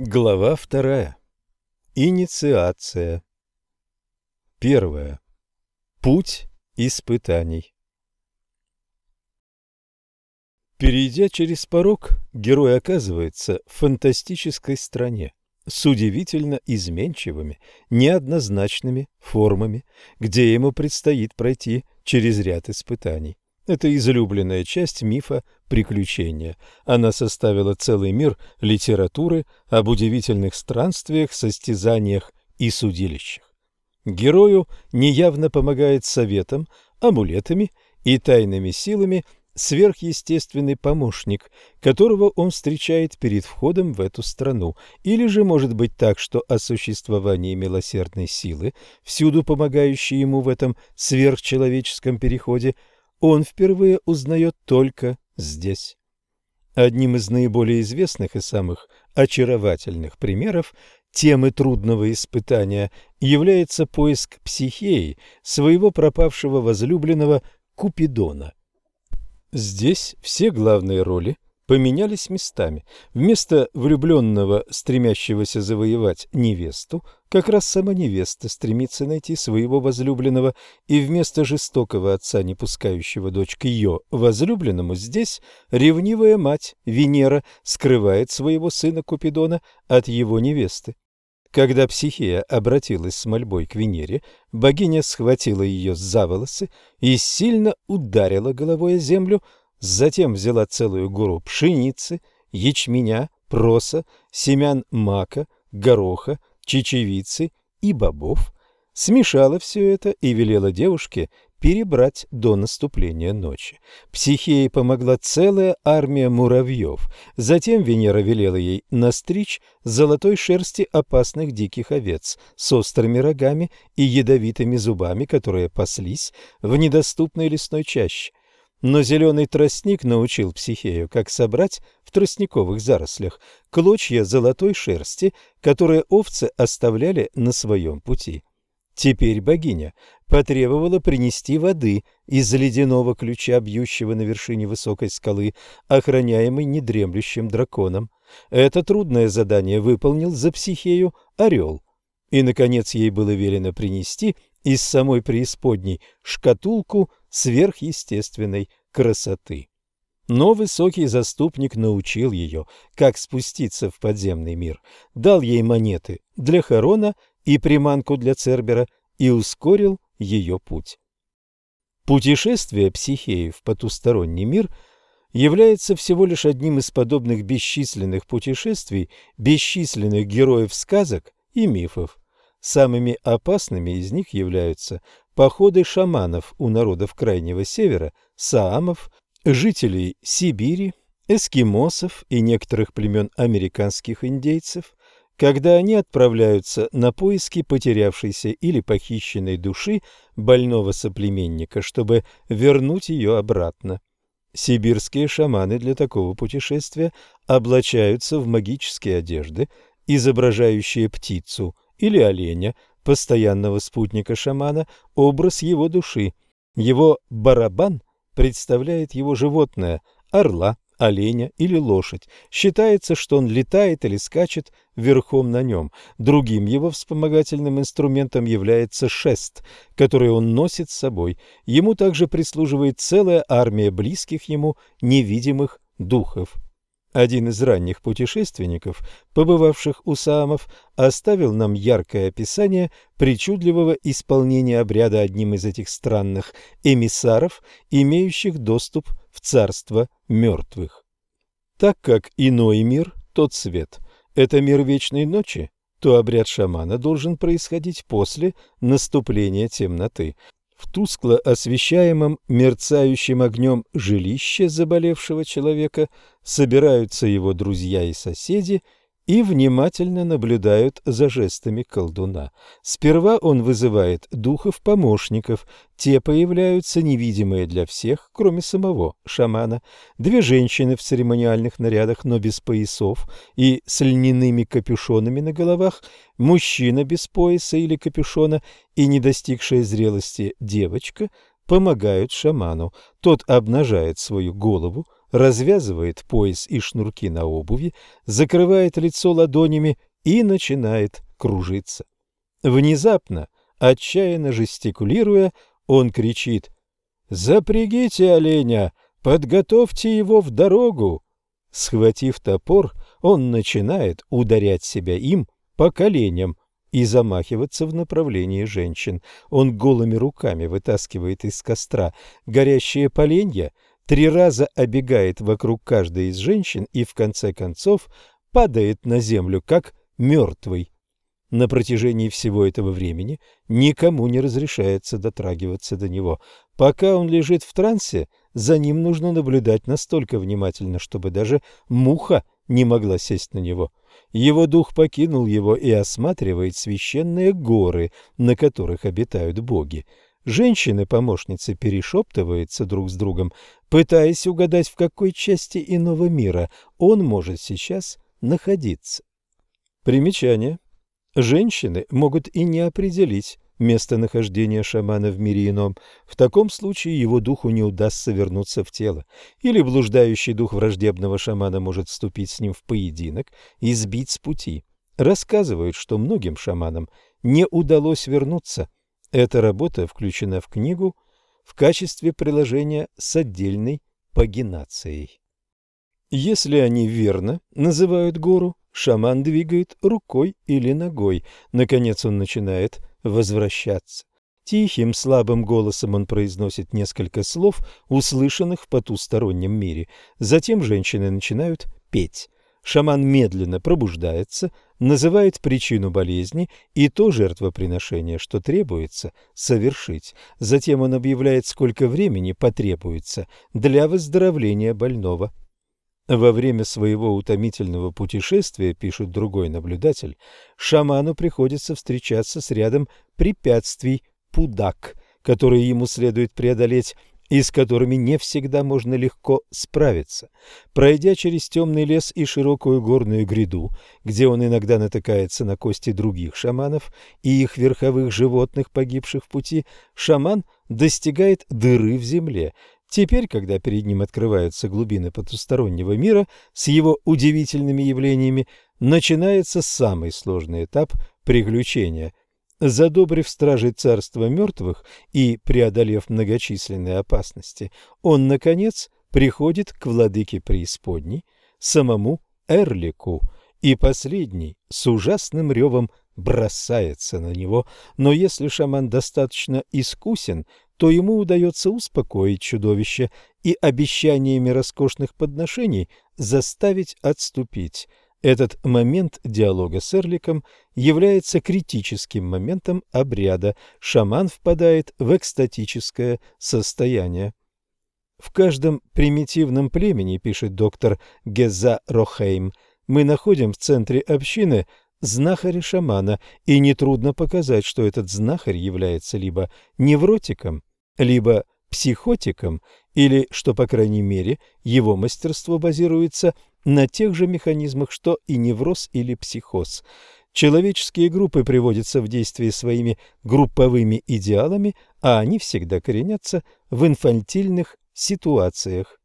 Глава вторая. Инициация. Первое. Путь испытаний. Перейдя через порог, герой оказывается в фантастической стране с удивительно изменчивыми, неоднозначными формами, где ему предстоит пройти через ряд испытаний. Это излюбленная часть мифа приключения. Она составила целый мир литературы об удивительных странствиях, состязаниях и судилищах. Герою неявно помогает советом, амулетами и тайными силами сверхъестественный помощник, которого он встречает перед входом в эту страну. Или же может быть так, что о существовании милосердной силы, всюду помогающей ему в этом сверхчеловеческом переходе, он впервые узнает только здесь. Одним из наиболее известных и самых очаровательных примеров темы трудного испытания является поиск психеи своего пропавшего возлюбленного Купидона. Здесь все главные роли поменялись местами. Вместо влюбленного, стремящегося завоевать невесту, как раз сама невеста стремится найти своего возлюбленного, и вместо жестокого отца, не пускающего дочь к ее возлюбленному, здесь ревнивая мать Венера скрывает своего сына Купидона от его невесты. Когда Психея обратилась с мольбой к Венере, богиня схватила ее за волосы и сильно ударила головой о землю, Затем взяла целую гору пшеницы, ячменя, проса, семян мака, гороха, чечевицы и бобов, смешала все это и велела девушке перебрать до наступления ночи. Психее помогла целая армия муравьев. Затем Венера велела ей настричь золотой шерсти опасных диких овец с острыми рогами и ядовитыми зубами, которые паслись в недоступной лесной чаще. Но зеленый тростник научил Психею, как собрать в тростниковых зарослях клочья золотой шерсти, которые овцы оставляли на своем пути. Теперь богиня потребовала принести воды из ледяного ключа, бьющего на вершине высокой скалы, охраняемой недремлющим драконом. Это трудное задание выполнил за психею орел. И, наконец, ей было велено принести из самой преисподней шкатулку сверхъестественной красоты. Но высокий заступник научил ее, как спуститься в подземный мир, дал ей монеты для Харона и приманку для Цербера и ускорил ее путь. Путешествие Психеи в потусторонний мир является всего лишь одним из подобных бесчисленных путешествий бесчисленных героев сказок и мифов. Самыми опасными из них являются походы шаманов у народов Крайнего Севера, саамов, жителей Сибири, эскимосов и некоторых племен американских индейцев, когда они отправляются на поиски потерявшейся или похищенной души больного соплеменника, чтобы вернуть ее обратно. Сибирские шаманы для такого путешествия облачаются в магические одежды, изображающие птицу или оленя, постоянного спутника шамана, образ его души. Его барабан представляет его животное – орла, оленя или лошадь. Считается, что он летает или скачет верхом на нем. Другим его вспомогательным инструментом является шест, который он носит с собой. Ему также прислуживает целая армия близких ему невидимых духов. Один из ранних путешественников, побывавших у Саамов, оставил нам яркое описание причудливого исполнения обряда одним из этих странных эмиссаров, имеющих доступ в царство мертвых. Так как иной мир, тот свет, это мир вечной ночи, то обряд шамана должен происходить после наступления темноты, в тускло освещаемом мерцающим огнем жилище заболевшего человека собираются его друзья и соседи и внимательно наблюдают за жестами колдуна. Сперва он вызывает духов-помощников, те появляются невидимые для всех, кроме самого шамана. Две женщины в церемониальных нарядах, но без поясов и с льняными капюшонами на головах, мужчина без пояса или капюшона и не достигшая зрелости девочка помогают шаману. Тот обнажает свою голову, развязывает пояс и шнурки на обуви, закрывает лицо ладонями и начинает кружиться. Внезапно, отчаянно жестикулируя, он кричит «Запрягите оленя! Подготовьте его в дорогу!» Схватив топор, он начинает ударять себя им по коленям и замахиваться в направлении женщин. Он голыми руками вытаскивает из костра горящие поленья, три раза обегает вокруг каждой из женщин и в конце концов падает на землю, как мертвый. На протяжении всего этого времени никому не разрешается дотрагиваться до него. Пока он лежит в трансе, за ним нужно наблюдать настолько внимательно, чтобы даже муха не могла сесть на него. Его дух покинул его и осматривает священные горы, на которых обитают боги. Женщины-помощницы перешептываются друг с другом, пытаясь угадать, в какой части иного мира он может сейчас находиться. Примечание. Женщины могут и не определить местонахождение шамана в мире ином. В таком случае его духу не удастся вернуться в тело. Или блуждающий дух враждебного шамана может вступить с ним в поединок и сбить с пути. Рассказывают, что многим шаманам не удалось вернуться. Эта работа включена в книгу в качестве приложения с отдельной пагинацией. Если они верно называют гору, Шаман двигает рукой или ногой. Наконец он начинает возвращаться. Тихим, слабым голосом он произносит несколько слов, услышанных в потустороннем мире. Затем женщины начинают петь. Шаман медленно пробуждается, называет причину болезни и то жертвоприношение, что требуется совершить. Затем он объявляет, сколько времени потребуется для выздоровления больного. Во время своего утомительного путешествия, пишет другой наблюдатель, шаману приходится встречаться с рядом препятствий пудак, которые ему следует преодолеть и с которыми не всегда можно легко справиться. Пройдя через темный лес и широкую горную гряду, где он иногда натыкается на кости других шаманов и их верховых животных, погибших в пути, шаман достигает дыры в земле, Теперь, когда перед ним открываются глубины потустороннего мира с его удивительными явлениями, начинается самый сложный этап приключения. Задобрив стражей царства мертвых и преодолев многочисленные опасности, он, наконец, приходит к владыке преисподней, самому Эрлику, и последний с ужасным ревом бросается на него, но если шаман достаточно искусен, то ему удается успокоить чудовище и обещаниями роскошных подношений заставить отступить. Этот момент диалога с Эрликом является критическим моментом обряда. Шаман впадает в экстатическое состояние. В каждом примитивном племени, пишет доктор Геза Рохейм, мы находим в центре общины знахаря-шамана, и нетрудно показать, что этот знахарь является либо невротиком, либо психотиком, или, что по крайней мере, его мастерство базируется на тех же механизмах, что и невроз или психоз. Человеческие группы приводятся в действие своими групповыми идеалами, а они всегда коренятся в инфантильных ситуациях.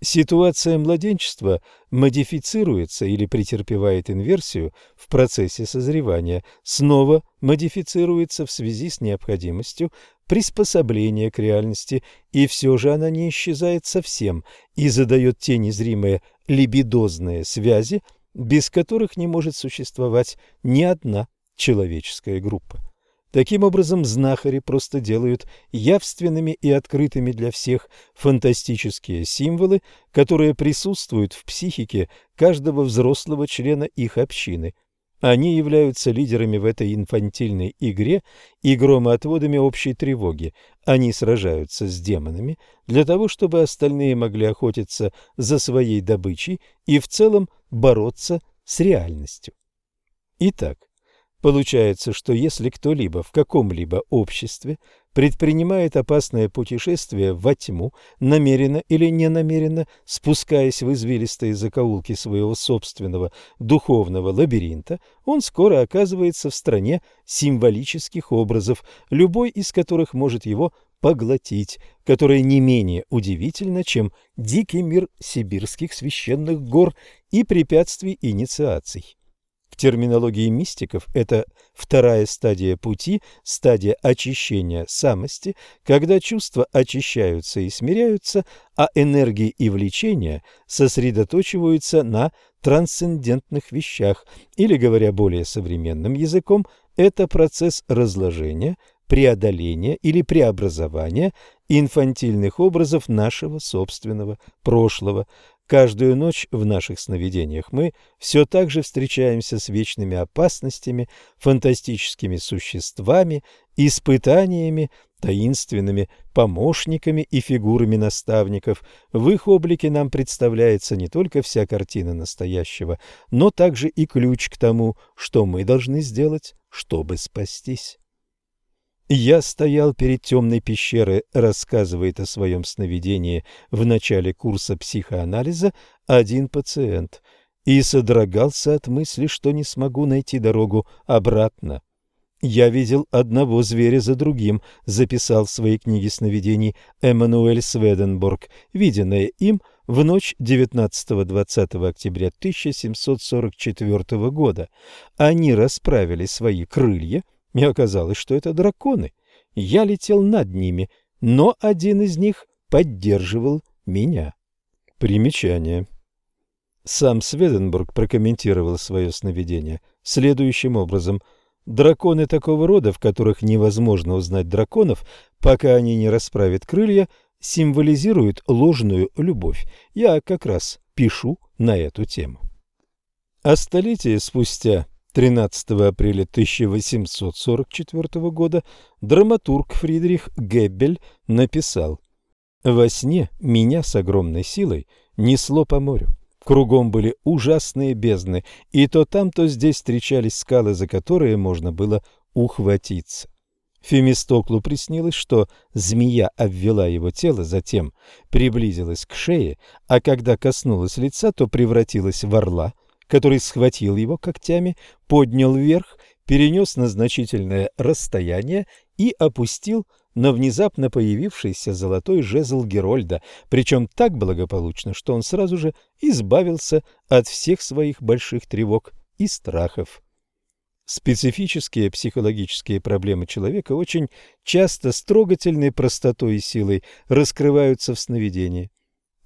Ситуация младенчества модифицируется или претерпевает инверсию в процессе созревания, снова модифицируется в связи с необходимостью приспособления к реальности, и все же она не исчезает совсем и задает те незримые либидозные связи, без которых не может существовать ни одна человеческая группа. Таким образом, знахари просто делают явственными и открытыми для всех фантастические символы, которые присутствуют в психике каждого взрослого члена их общины. Они являются лидерами в этой инфантильной игре и громоотводами общей тревоги. Они сражаются с демонами для того, чтобы остальные могли охотиться за своей добычей и в целом бороться с реальностью. Итак, Получается, что если кто-либо в каком-либо обществе предпринимает опасное путешествие во тьму, намеренно или ненамеренно, спускаясь в извилистые закоулки своего собственного духовного лабиринта, он скоро оказывается в стране символических образов, любой из которых может его поглотить, которая не менее удивительна, чем дикий мир сибирских священных гор и препятствий инициаций терминологии мистиков это вторая стадия пути, стадия очищения самости, когда чувства очищаются и смиряются, а энергии и влечения сосредоточиваются на трансцендентных вещах, или, говоря более современным языком, это процесс разложения, преодоления или преобразования инфантильных образов нашего собственного прошлого, Каждую ночь в наших сновидениях мы все так же встречаемся с вечными опасностями, фантастическими существами, испытаниями, таинственными помощниками и фигурами наставников. В их облике нам представляется не только вся картина настоящего, но также и ключ к тому, что мы должны сделать, чтобы спастись. Я стоял перед темной пещерой, рассказывает о своем сновидении в начале курса психоанализа один пациент, и содрогался от мысли, что не смогу найти дорогу обратно. Я видел одного зверя за другим, записал в своей книге сновидений Эммануэль Сведенборг, виденное им в ночь 19-20 октября 1744 года. Они расправили свои крылья, и оказалось, что это драконы. Я летел над ними, но один из них поддерживал меня. Примечание. Сам Сведенбург прокомментировал свое сновидение следующим образом. Драконы такого рода, в которых невозможно узнать драконов, пока они не расправят крылья, символизируют ложную любовь. Я как раз пишу на эту тему. А столетие спустя 13 апреля 1844 года драматург Фридрих Геббель написал «Во сне меня с огромной силой несло по морю. Кругом были ужасные бездны, и то там, то здесь встречались скалы, за которые можно было ухватиться. Фемистоклу приснилось, что змея обвела его тело, затем приблизилась к шее, а когда коснулась лица, то превратилась в орла – который схватил его когтями, поднял вверх, перенес на значительное расстояние и опустил на внезапно появившийся золотой жезл Герольда, причем так благополучно, что он сразу же избавился от всех своих больших тревог и страхов. Специфические психологические проблемы человека очень часто с трогательной простотой и силой раскрываются в сновидении.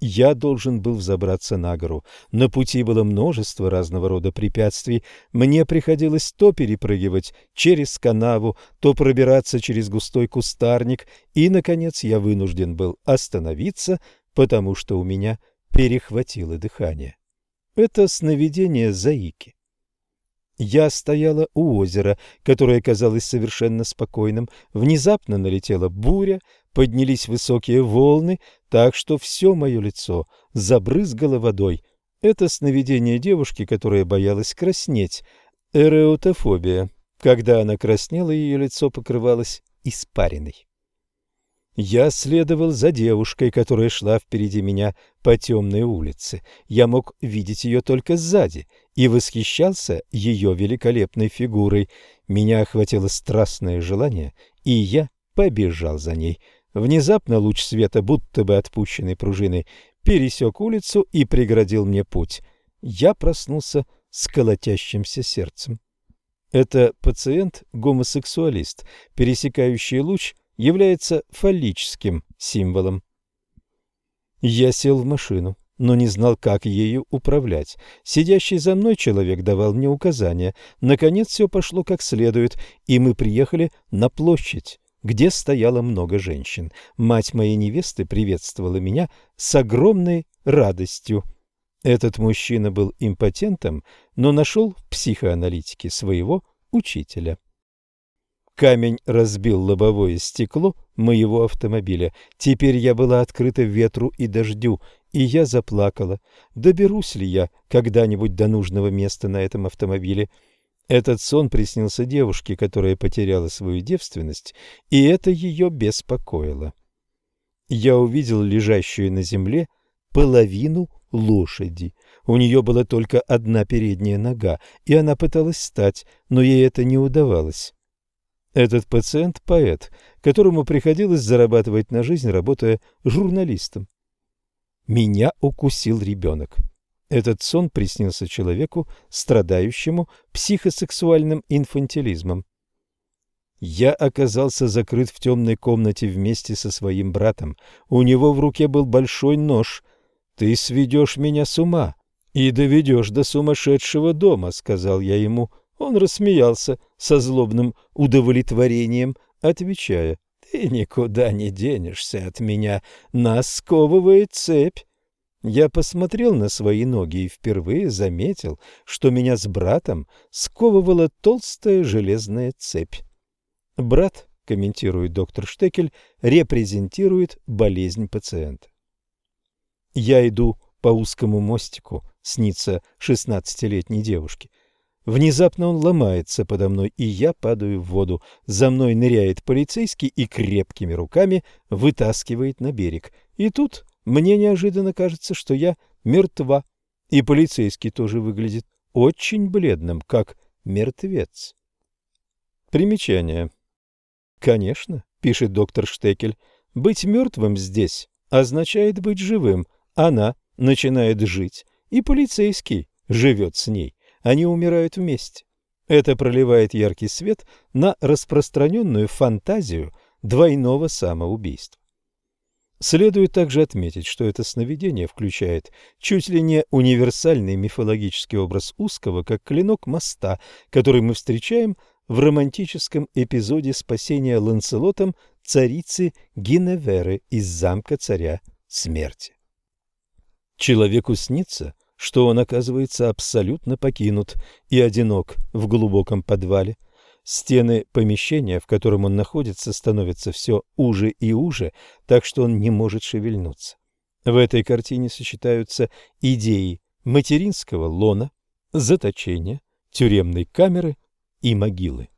Я должен был взобраться на гору. На пути было множество разного рода препятствий. Мне приходилось то перепрыгивать через канаву, то пробираться через густой кустарник, и, наконец, я вынужден был остановиться, потому что у меня перехватило дыхание. Это сновидение Заики. Я стояла у озера, которое казалось совершенно спокойным. Внезапно налетела буря, поднялись высокие волны, так что все мое лицо забрызгало водой. Это сновидение девушки, которая боялась краснеть. Эреотофобия. Когда она краснела, ее лицо покрывалось испариной. Я следовал за девушкой, которая шла впереди меня по темной улице. Я мог видеть ее только сзади и восхищался ее великолепной фигурой. Меня охватило страстное желание, и я побежал за ней. Внезапно луч света, будто бы отпущенный пружиной, пересек улицу и преградил мне путь. Я проснулся с колотящимся сердцем. Это пациент-гомосексуалист, пересекающий луч – является фаллическим символом. Я сел в машину, но не знал, как ею управлять. Сидящий за мной человек давал мне указания. Наконец все пошло как следует, и мы приехали на площадь, где стояло много женщин. Мать моей невесты приветствовала меня с огромной радостью. Этот мужчина был импотентом, но нашел в психоаналитике своего учителя. Камень разбил лобовое стекло моего автомобиля. Теперь я была открыта ветру и дождю, и я заплакала. Доберусь ли я когда-нибудь до нужного места на этом автомобиле? Этот сон приснился девушке, которая потеряла свою девственность, и это ее беспокоило. Я увидел лежащую на земле половину лошади. У нее была только одна передняя нога, и она пыталась встать, но ей это не удавалось. Этот пациент – поэт, которому приходилось зарабатывать на жизнь, работая журналистом. Меня укусил ребенок. Этот сон приснился человеку, страдающему психосексуальным инфантилизмом. Я оказался закрыт в темной комнате вместе со своим братом. У него в руке был большой нож. «Ты сведешь меня с ума и доведешь до сумасшедшего дома», — сказал я ему. Он рассмеялся со злобным удовлетворением, отвечая, «Ты никуда не денешься от меня, нас цепь». Я посмотрел на свои ноги и впервые заметил, что меня с братом сковывала толстая железная цепь. Брат, комментирует доктор Штекель, репрезентирует болезнь пациента. Я иду по узкому мостику, снится шестнадцатилетней девушке. Внезапно он ломается подо мной, и я падаю в воду. За мной ныряет полицейский и крепкими руками вытаскивает на берег. И тут мне неожиданно кажется, что я мертва, и полицейский тоже выглядит очень бледным, как мертвец. Примечание. Конечно, пишет доктор Штекель, быть мертвым здесь означает быть живым. Она начинает жить, и полицейский живет с ней. Они умирают вместе. Это проливает яркий свет на распространенную фантазию двойного самоубийства. Следует также отметить, что это сновидение включает чуть ли не универсальный мифологический образ узкого, как клинок моста, который мы встречаем в романтическом эпизоде спасения Ланселотом царицы Гиневеры из замка царя смерти. Человеку снится, что он оказывается абсолютно покинут и одинок в глубоком подвале – Стены помещения, в котором он находится, становятся все уже и уже, так что он не может шевельнуться. В этой картине сочетаются идеи материнского лона, заточения, тюремной камеры и могилы.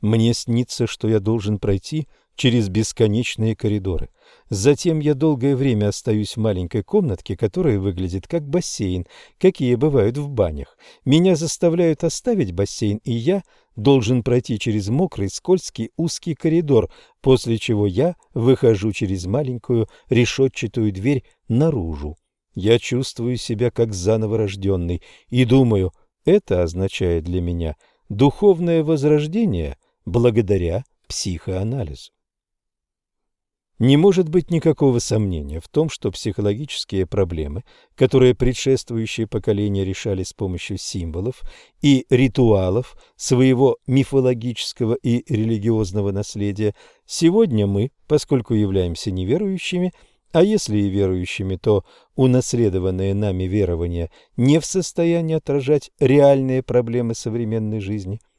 Мне снится, что я должен пройти через бесконечные коридоры. Затем я долгое время остаюсь в маленькой комнатке, которая выглядит как бассейн, какие бывают в банях. Меня заставляют оставить бассейн, и я должен пройти через мокрый, скользкий, узкий коридор, после чего я выхожу через маленькую решетчатую дверь наружу. Я чувствую себя как заново рожденный и думаю, это означает для меня духовное возрождение благодаря психоанализу. Не может быть никакого сомнения в том, что психологические проблемы, которые предшествующие поколения решали с помощью символов и ритуалов своего мифологического и религиозного наследия, сегодня мы, поскольку являемся неверующими, а если и верующими, то унаследованные нами верования не в состоянии отражать реальные проблемы современной жизни –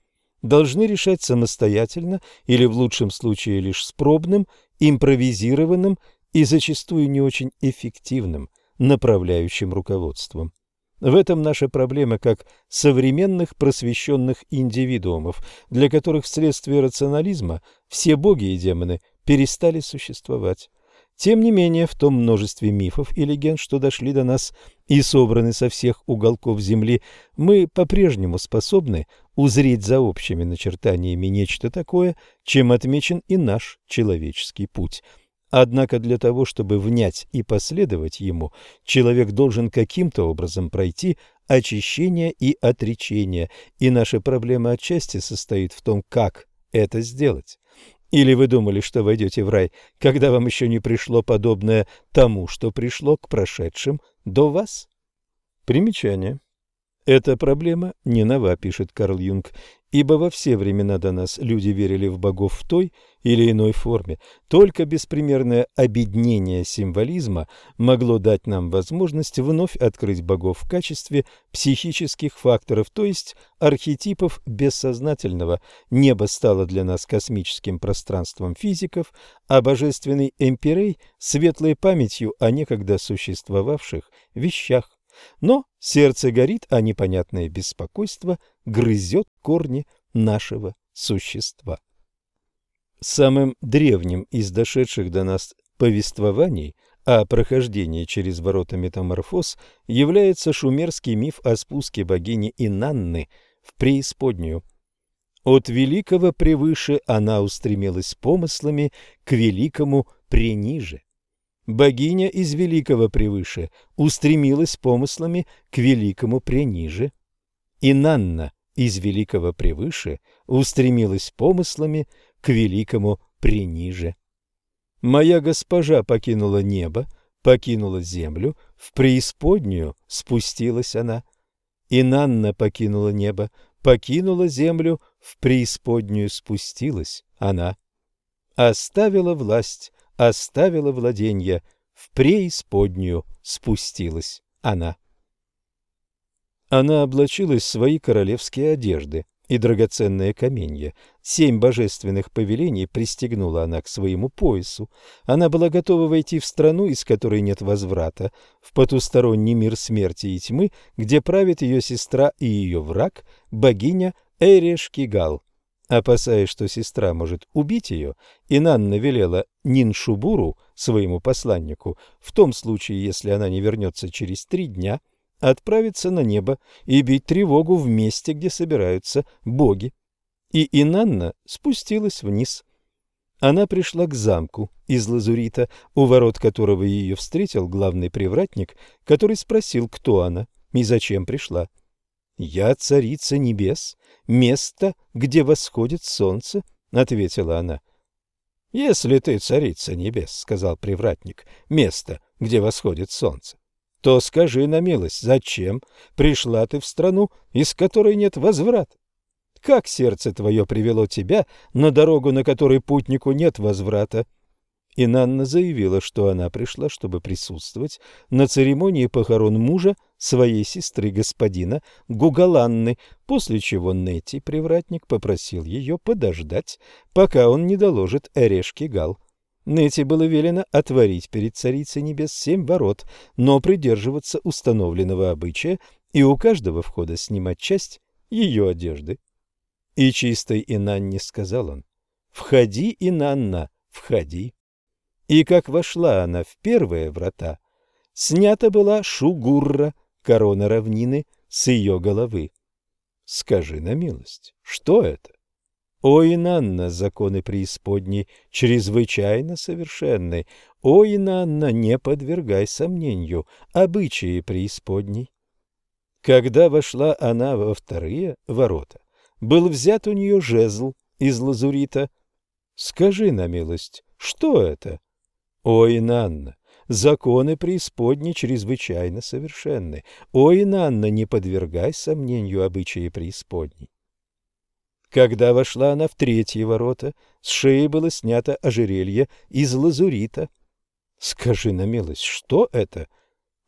должны решать самостоятельно или в лучшем случае лишь с пробным импровизированным и зачастую не очень эффективным направляющим руководством. В этом наша проблема как современных просвещенных индивидуумов, для которых вследствие рационализма все боги и демоны перестали существовать. Тем не менее, в том множестве мифов и легенд, что дошли до нас и собраны со всех уголков земли, мы по-прежнему способны узреть за общими начертаниями нечто такое, чем отмечен и наш человеческий путь. Однако для того, чтобы внять и последовать ему, человек должен каким-то образом пройти очищение и отречение, и наша проблема отчасти состоит в том, как это сделать. Или вы думали, что войдете в рай, когда вам еще не пришло подобное тому, что пришло к прошедшим до вас? Примечание. Эта проблема не нова, пишет Карл Юнг, ибо во все времена до нас люди верили в богов в той или иной форме. Только беспримерное обеднение символизма могло дать нам возможность вновь открыть богов в качестве психических факторов, то есть архетипов бессознательного. Небо стало для нас космическим пространством физиков, а божественный эмпирей – светлой памятью о некогда существовавших вещах. Но Сердце горит, а непонятное беспокойство грызет корни нашего существа. Самым древним из дошедших до нас повествований о прохождении через ворота метаморфоз является шумерский миф о спуске богини Инанны в преисподнюю. От великого превыше она устремилась помыслами к великому прениже. Богиня из великого превыше устремилась помыслами к великому прениже. Инанна из великого превыше устремилась помыслами к великому приниже. Моя госпожа покинула небо, покинула землю, в преисподнюю спустилась она. И Нанна покинула небо, покинула землю, в преисподнюю спустилась она. Оставила власть, оставила владенье, в преисподнюю спустилась она. Она облачилась в свои королевские одежды и драгоценные каменья. Семь божественных повелений пристегнула она к своему поясу. Она была готова войти в страну, из которой нет возврата, в потусторонний мир смерти и тьмы, где правит ее сестра и ее враг, богиня Эрешкигал. Опасаясь, что сестра может убить ее, Инанна велела Ниншубуру, своему посланнику, в том случае, если она не вернется через три дня – отправиться на небо и бить тревогу в месте, где собираются боги. И Инанна спустилась вниз. Она пришла к замку из лазурита, у ворот которого ее встретил главный привратник, который спросил, кто она и зачем пришла. «Я царица небес, место, где восходит солнце», — ответила она. «Если ты царица небес», — сказал привратник, — «место, где восходит солнце, то скажи на милость, зачем пришла ты в страну, из которой нет возврата? Как сердце твое привело тебя на дорогу, на которой путнику нет возврата? И Нанна заявила, что она пришла, чтобы присутствовать на церемонии похорон мужа своей сестры господина Гугаланны, после чего Нетти, привратник, попросил ее подождать, пока он не доложит Эрешки Гал. Нете было велено отворить перед Царицей Небес семь ворот, но придерживаться установленного обычая и у каждого входа снимать часть ее одежды. И чистой Инанне сказал он, «Входи, Инанна, входи». И как вошла она в первые врата, снята была шугурра, корона равнины, с ее головы. Скажи на милость, что это? Ой, Нанна, законы преисподней, чрезвычайно совершенны. Ой, Нанна, не подвергай сомнению обычаи преисподней. Когда вошла она во вторые ворота, был взят у нее жезл из лазурита. Скажи на милость, что это? Ой, Нанна, законы преисподней чрезвычайно совершенны. Ой, Нанна, не подвергай сомнению обычаи преисподней. Когда вошла она в третьи ворота, с шеи было снято ожерелье из лазурита. Скажи на милость, что это?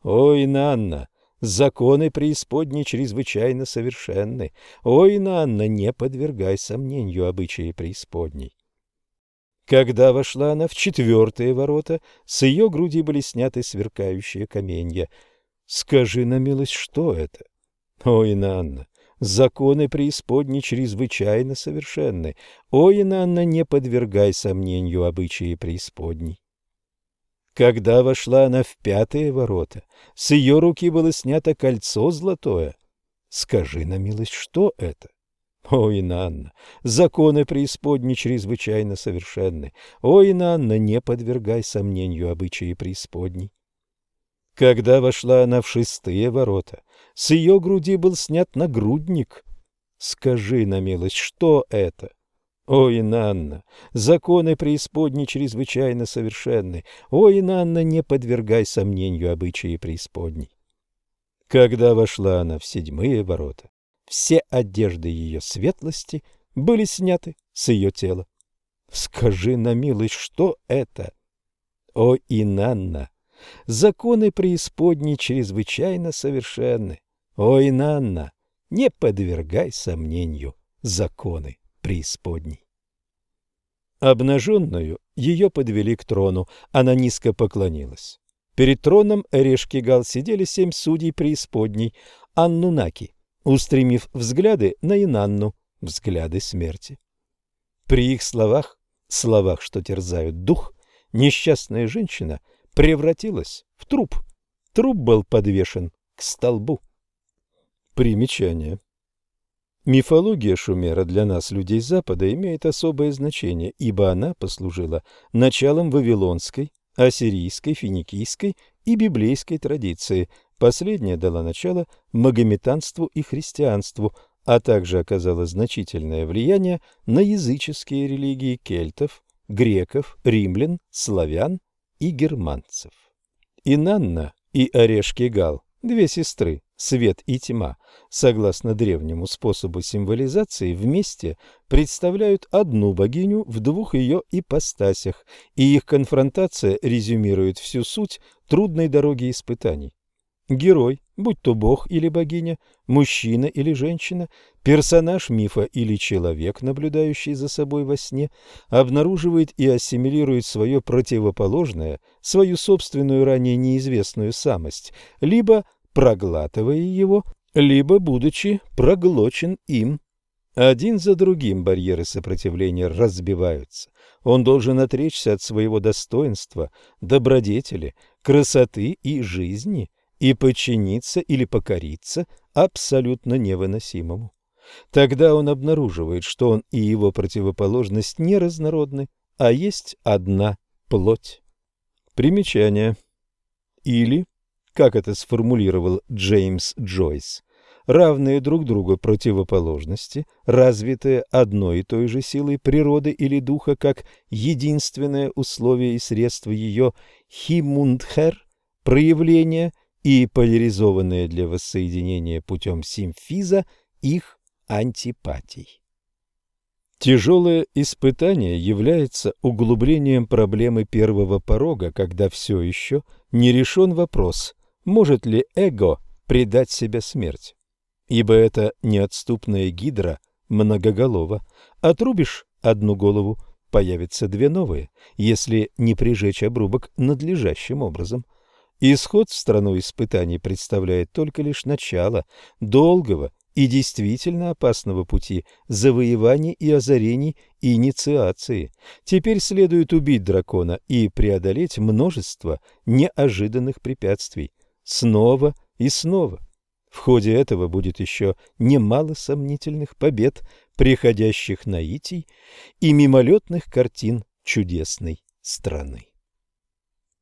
Ой, Нанна, законы преисподней чрезвычайно совершенны. Ой, Нанна, не подвергай сомнению обычаи преисподней. Когда вошла она в четвертые ворота, с ее груди были сняты сверкающие каменья. Скажи на милость, что это? Ой, Нанна, Законы преисподней чрезвычайно совершенны. О, Инанна, не подвергай сомнению обычаи преисподней. Когда вошла она в пятые ворота, с ее руки было снято кольцо золотое. Скажи на милость, что это? О, Инанна, законы преисподней чрезвычайно совершенны. О, Инанна, не подвергай сомнению обычаи преисподней. Когда вошла она в шестые ворота, с ее груди был снят нагрудник. Скажи на милость, что это? Ой, Нанна, законы преисподней чрезвычайно совершенны. Ой, Нанна, не подвергай сомнению обычаи преисподней. Когда вошла она в седьмые ворота, все одежды ее светлости были сняты с ее тела. Скажи на милость, что это? О, Инанна, Законы преисподней чрезвычайно совершенны. Ой, Нанна, не подвергай сомнению законы преисподней. Обнаженную ее подвели к трону, она низко поклонилась. Перед троном Эрешкигал сидели семь судей преисподней, Аннунаки, устремив взгляды на Инанну, взгляды смерти. При их словах, словах, что терзают дух, несчастная женщина превратилась в труп. Труп был подвешен к столбу. Примечание. Мифология Шумера для нас, людей Запада, имеет особое значение, ибо она послужила началом вавилонской, ассирийской, финикийской и библейской традиции. Последняя дала начало магометанству и христианству, а также оказала значительное влияние на языческие религии кельтов, греков, римлян, славян и германцев. Инанна и Орешки-Гал, две сестры, свет и тьма, согласно древнему способу символизации, вместе представляют одну богиню в двух ее ипостасях, и их конфронтация резюмирует всю суть трудной дороги испытаний. Герой, будь то бог или богиня, мужчина или женщина, персонаж мифа или человек, наблюдающий за собой во сне, обнаруживает и ассимилирует свое противоположное, свою собственную ранее неизвестную самость, либо проглатывая его, либо будучи проглочен им. Один за другим барьеры сопротивления разбиваются. Он должен отречься от своего достоинства, добродетели, красоты и жизни и подчиниться или покориться абсолютно невыносимому. Тогда он обнаруживает, что он и его противоположность не разнородны, а есть одна плоть. Примечание. Или как это сформулировал Джеймс Джойс, равные друг другу противоположности, развитые одной и той же силой природы или духа как единственное условие и средство ее химундхер, проявления и поляризованные для воссоединения путем симфиза их антипатий. Тяжелое испытание является углублением проблемы первого порога, когда все еще не решен вопрос, может ли эго предать себя смерть? Ибо это неотступная гидра многоголова. Отрубишь одну голову, появятся две новые, если не прижечь обрубок надлежащим образом. Исход в страну испытаний представляет только лишь начало долгого и действительно опасного пути завоеваний и озарений и инициации. Теперь следует убить дракона и преодолеть множество неожиданных препятствий снова и снова. В ходе этого будет еще немало сомнительных побед, приходящих наитий и мимолетных картин чудесной страны.